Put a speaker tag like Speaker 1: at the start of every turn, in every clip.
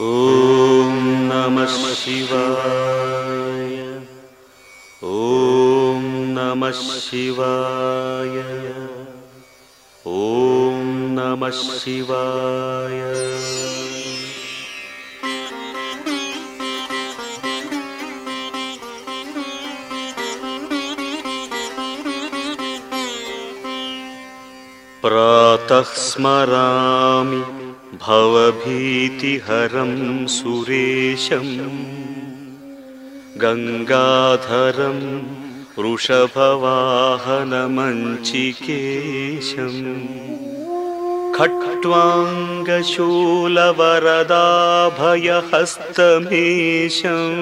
Speaker 1: ॐ नमः शिवाय। ॐ नमः शिवाय। ॐ नमः शिवाय। प्रातः स्मरामि भवभीतिहरं सुरेशम् गङ्गाधरं वृषभवाहनमञ्चिकेशम् खट्वाङ्गशूलवरदाभयहस्तमेशम्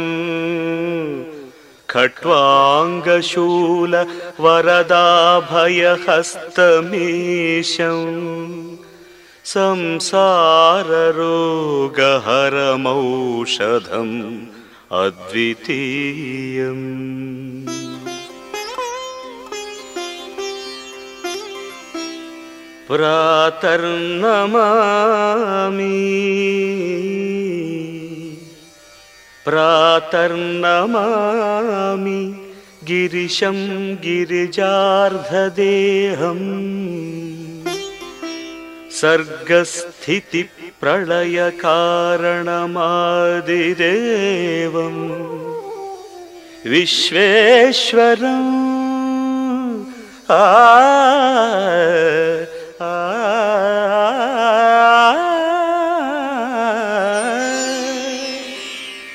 Speaker 1: खट्वाङ्गशूल वरदाभयहस्तमेशम् संसाररोगहरमौषधम् अद्वितीयम्। प्रातर्नमामि। प्रातर्नमामि। गिरिशं गिरिजार्धदेहम् सर्गस्थितिप्रलयकारणमादिदेवम् विश्वेश्वरम्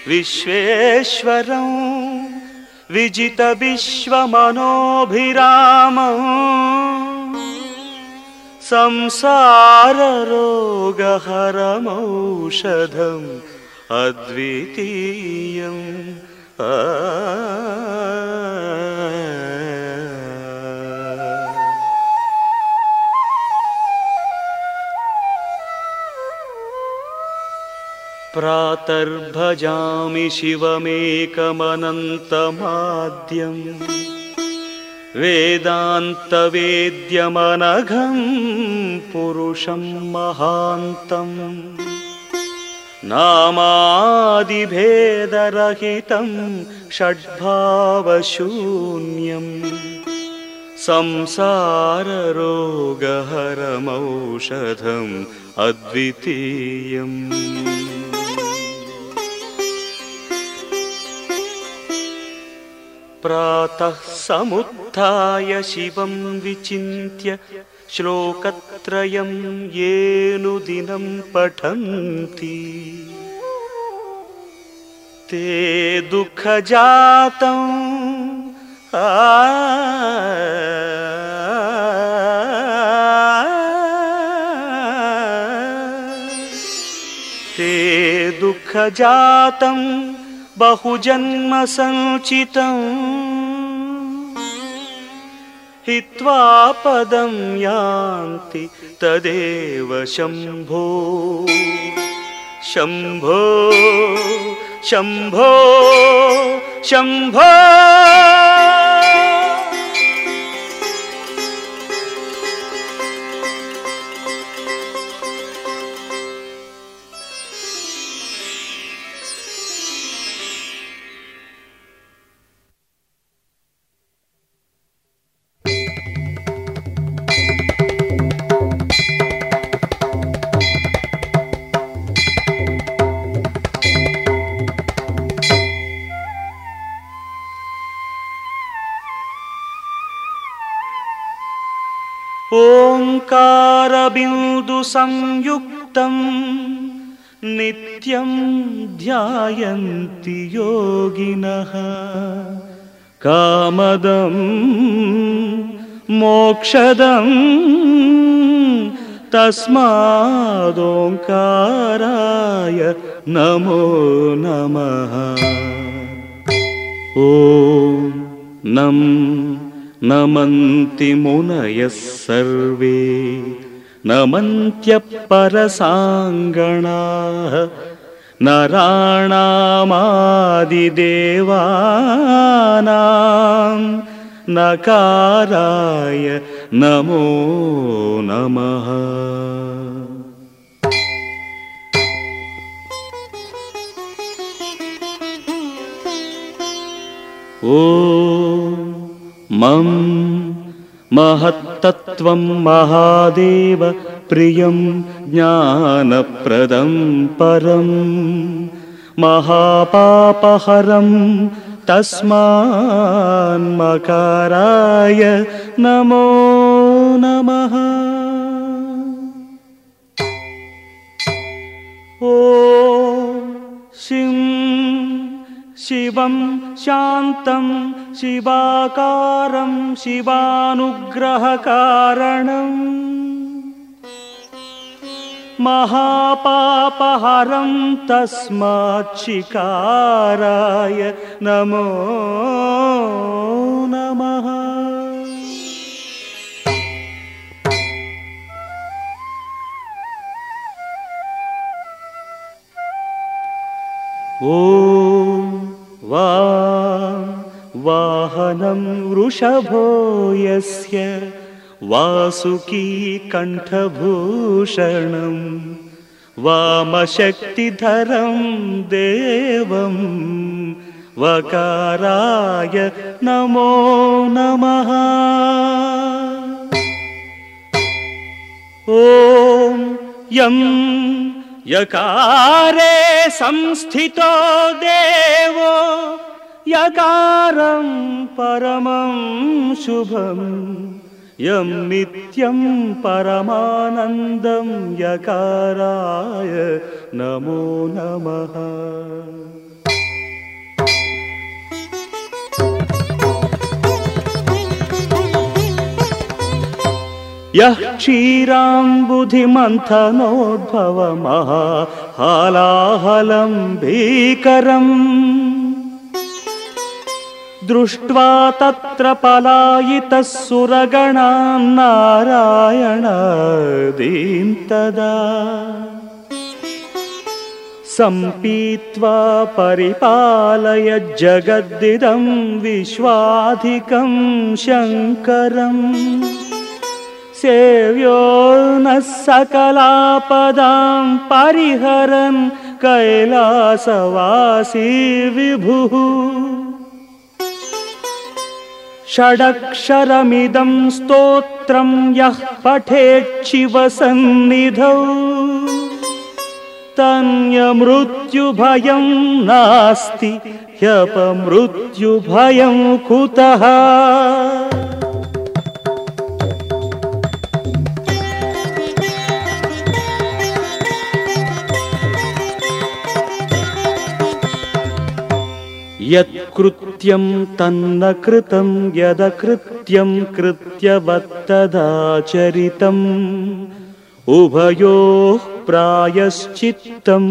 Speaker 1: विश्वेश्वरं विजितविश्वमनोभिरामम् संसाररोगहरमौषधम् अद्वितीयम्। प्रातर्भजामि शिवमेकमनन्तमाद्यम् वेदान्तवेद्यमनघं पुरुषं महान्तम् नामादिभेदरहितं षड्भावशून्यम् संसाररोगहरमौषधम् अद्वितीयम् प्रातः समुत्थाय शिवं विचिन्त्य श्लोकत्रयं येनुदिनं पठन्ति। ते दुःखजातम् ते दुःखजातं बहुजन्मसञ्चितम् हित्वा पदं यान्ति तदेव शम्भो। शम्भो शम्भो शम्भो ओङ्कारबिन्दुसंयुक्तम् नित्यं ध्यायन्ति योगिनः। कामदं मोक्षदं तस्मादोङ्काराय नमो नमः। ॐ नं नमन्ति मुनयः सर्वे नमन्त्यपरसाङ्गणाः मन्त्यपरसाङ्गणा नकाराय नमो नमः। ॐ मम् महत्तत्त्वं महादेव प्रियं ज्ञानप्रदं परं। महापापहरं तस्मान्मकाराय नमो नमः। ॐ शिवं शान्तं शिवाकारं शिवानुग्रहकारणम्। महापापहरं तस्माच्छिकाराय नमो नमः। ॐ वाहनं वृषभो यस्य वासुकी कण्ठभूषणं वामशक्तिधरं देवं वकाराय नमो नमः। ॐ यं यकारे संस्थितो देवो यकारं परमं शुभं यं नित्यं परमानन्दं यकाराय नमो नमः यः क्षीराम्बुधिमन्थनोद्भवमहालाहलं भीकरम् दृष्ट्वा तत्र पलायितः सुरगणान् नारायणादीन् तदा। सम्पीत्वा परिपालय जगद्दिदं विश्वाधिकं शङ्करम् सेव्यो नः सकलापदां परिहरन् कैलासवासी विभुः। षडक्षरमिदं स्तोत्रं यः पठेच्छिवसन्निधौ। तन्यमृत्युभयं नास्ति ह्यपमृत्युभयं कुतः यत्कृत्यं तन्न कृतं यदकृत्यं कृत्यवत्तदाचरितम्। उभयोः प्रायश्चित्तं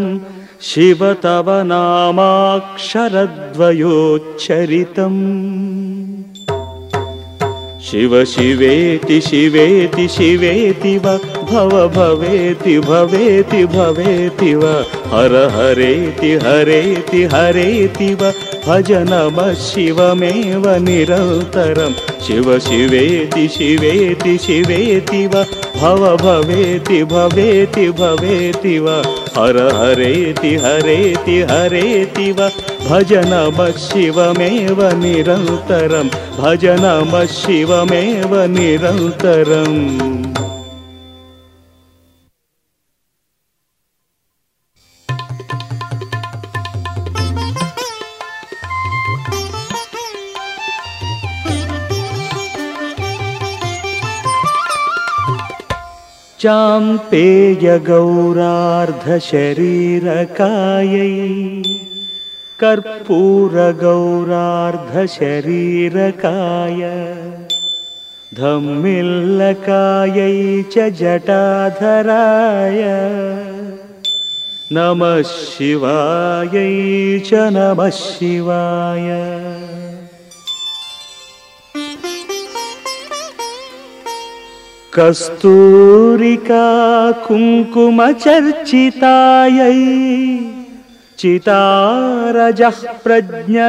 Speaker 1: शिव तव नामाक्षरद्वयोच्चरितम् शिव शिवेति शिवेति शिवेति वा भव भवेति भवेति भवेति वा हर हरेति हरेति हरेति वा भज नमः शिवमेव निरन्तरं। शिव शिवेति शिवेति शिवेति वा भव भवेति भवेति भवेति वा हर हरेति हरेति हरेति वा भज नमः शिवमेव निरन्तरं। भज नमः शिवमेव निरन्तरम् चाम्पेयगौरार्धशरीरकायै कर्पूरगौरार्धशरीरकाय धम्मिल्लकायै च जटाधराय नमः शिवायै च नमः शिवाय कस्तूरिका कुङ्कुमचर्चितायै चितारजः प्रज्ञविचर्चिताय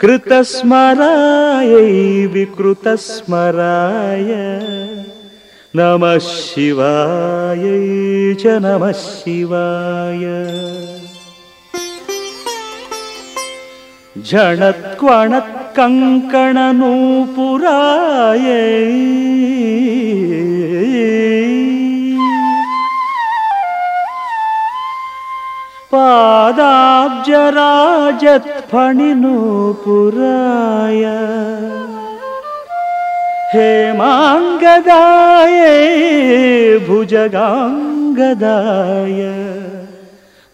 Speaker 1: कृतस्मरायै विकृतस्मराय नमः शिवायै च नमः शिवाय पादाब्जराजत्फणिनूपुराय हेमाङ्गदाय भुजगाङ्गदाय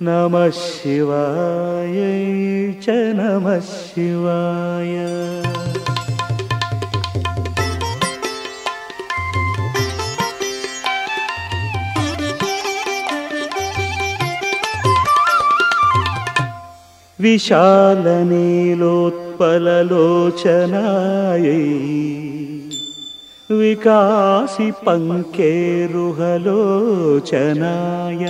Speaker 1: नमः शिवाय च नमः शिवाय। विशालनीलोत्पललोचनायै विकासि पङ्केरुहलोचनाय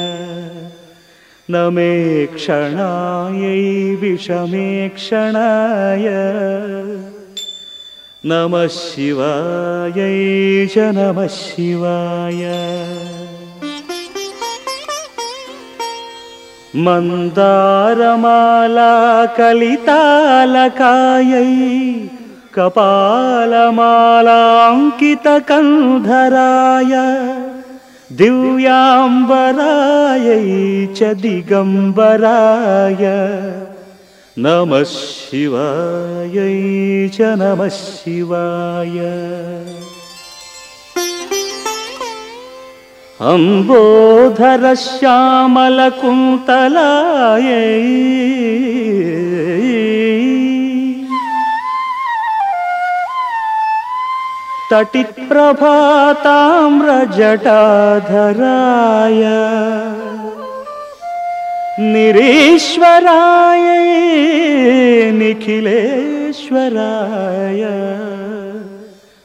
Speaker 1: न मे क्षणायै विषमे क्षणाय नमः शिवायै च नमः शिवाय। मन्दारमाला कलितालकायै कपालमालाङ्कितकन्धराय दिव्याम्बरायै च दिगम्बराय नमः शिवायै च नमः शिवाय। अम्बोधरश्यामलकुन्तलायै तटिप्रभाताम्रजटाधराय। निरीश्वराय निखिलेश्वराय।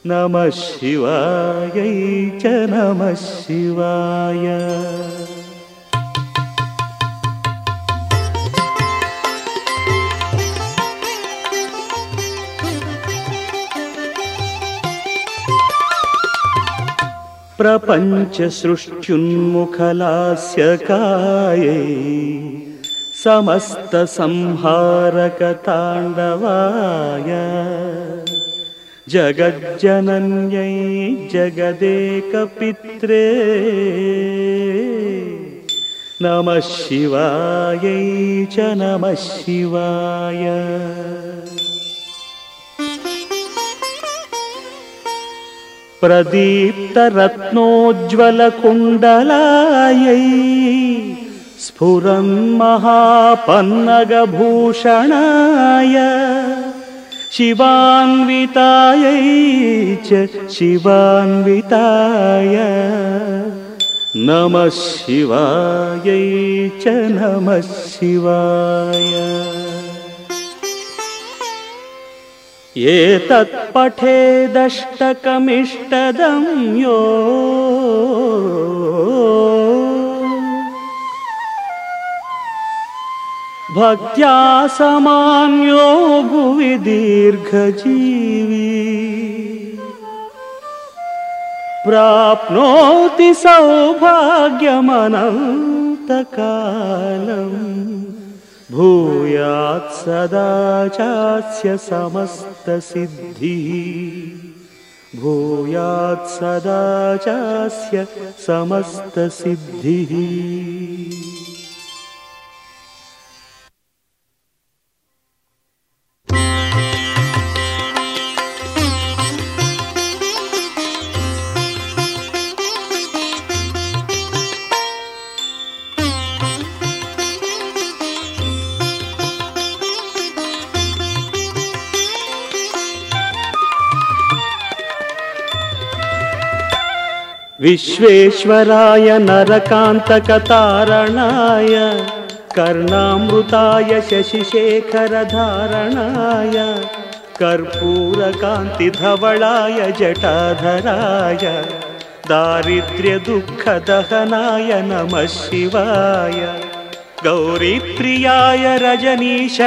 Speaker 1: नमः शिवायै च नमः शिवाय प्रपञ्चसृष्ट्युन्मुखलास्यकायै समस्तसंहारकताण्डवाय जगज्जनन्यै जगदेकपित्रे नमः शिवायै च नमः शिवाय प्रदीप्तरत्नोज्ज्वलकुण्डलायै स्फुरन्महापन्नगभूषणाय शिवान्वितायै च शिवान्विताय नमः शिवायै च नमः शिवाय एतत्पठेदष्टकमिष्टदं यो। भक्त्या समान्यो भुवि दीर्घजीवी प्राप्नोति सौभाग्यमनन्तकालम् भूयात् सदा चास्य समस्तसिद्धिः। भूयात् सदा चास्य समस्तसिद्धिः विश्वेश्वराय नरकान्तकतारणाय कर्णामृताय शशिशेखरधारणाय कर्पूरकान्तिधवलाय जटाधराय दारिद्र्यदुःखदहनाय नमः शिवाय गौरीप्रियाय रजनीशकलाधराय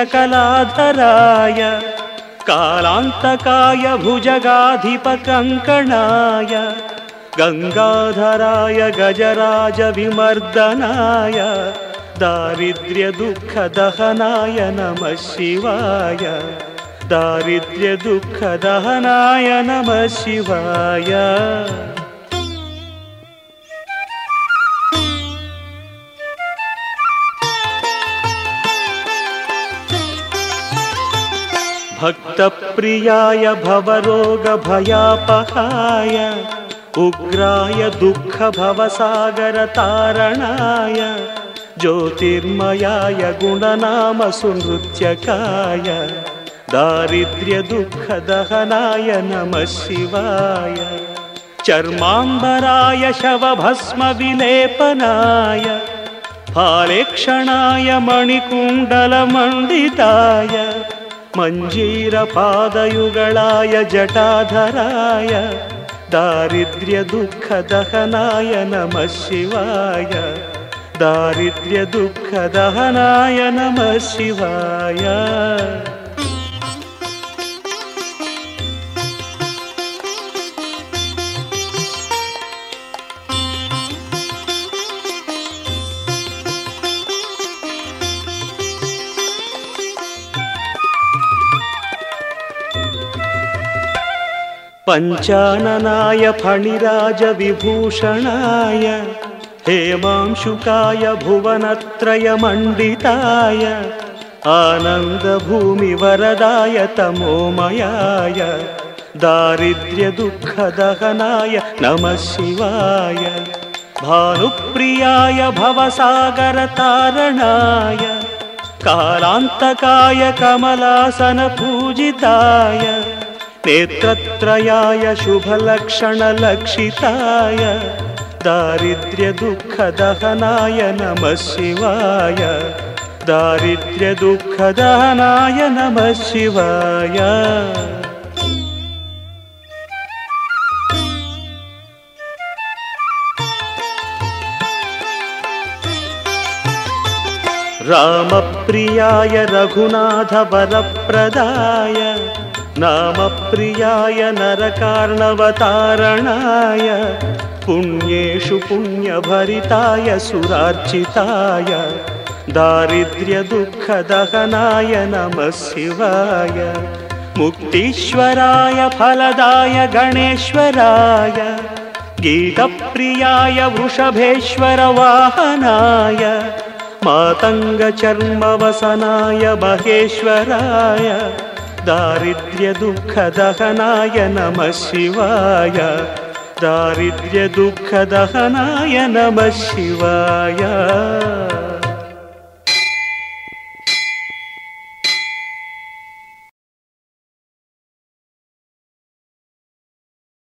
Speaker 1: कालान्तकाय भुजगाधिपकङ्कणाय गङ्गाधराय गजराजविमर्दनाय दारिद्र्यदुःखदहनाय नमः शिवाय दारिद्र्यदुःखदहनाय नमः शिवाय। भक्तप्रियाय भवरोगभयापहाय उग्राय दुःखभवसागरतारणाय ज्योतिर्मयाय गुणनामसुनृत्यकाय दारिद्र्यदुःखदहनाय नमः शिवाय चर्माम्बराय शवभस्मविलेपनाय फालेक्षणाय मणिकुण्डलमण्डिताय मञ्जीरपादयुगलाय जटाधराय दारिद्र्यदुःखदहनाय नमः शिवाय। दारिद्र्यदुःखदहनाय नमः शिवाय पञ्चाननाय फणिराजविभूषणाय हेमांशुकाय भुवनत्रयमण्डिताय आनन्दभूमिवरदाय तमोमयाय दारिद्र्यदुःखदहनाय नमः शिवाय भानुप्रियाय भवसागरतारणाय कालान्तकाय कमलासनपूजिताय नेत्रत्रयाय शुभलक्षणलक्षिताय दारिद्र्यदुःखदहनाय नमः शिवाय दारिद्र्यदुःखदहनाय नमः शिवाय। रामप्रियाय रघुनाथवरप्रदाय नामप्रियाय नरकार्णवतारणाय पुण्येषु पुण्यभरिताय सुरार्चिताय दारिद्र्यदुःखदहनाय नमः शिवाय मुक्तीश्वराय फलदाय गणेश्वराय गीतप्रियाय वृषभेश्वरवाहनाय मातङ्गचर्मवसनाय महेश्वराय दारिद्र्यदुःखदहनाय नमः शिवाय। दारिद्र्यदुःखदहनाय नमः शिवाय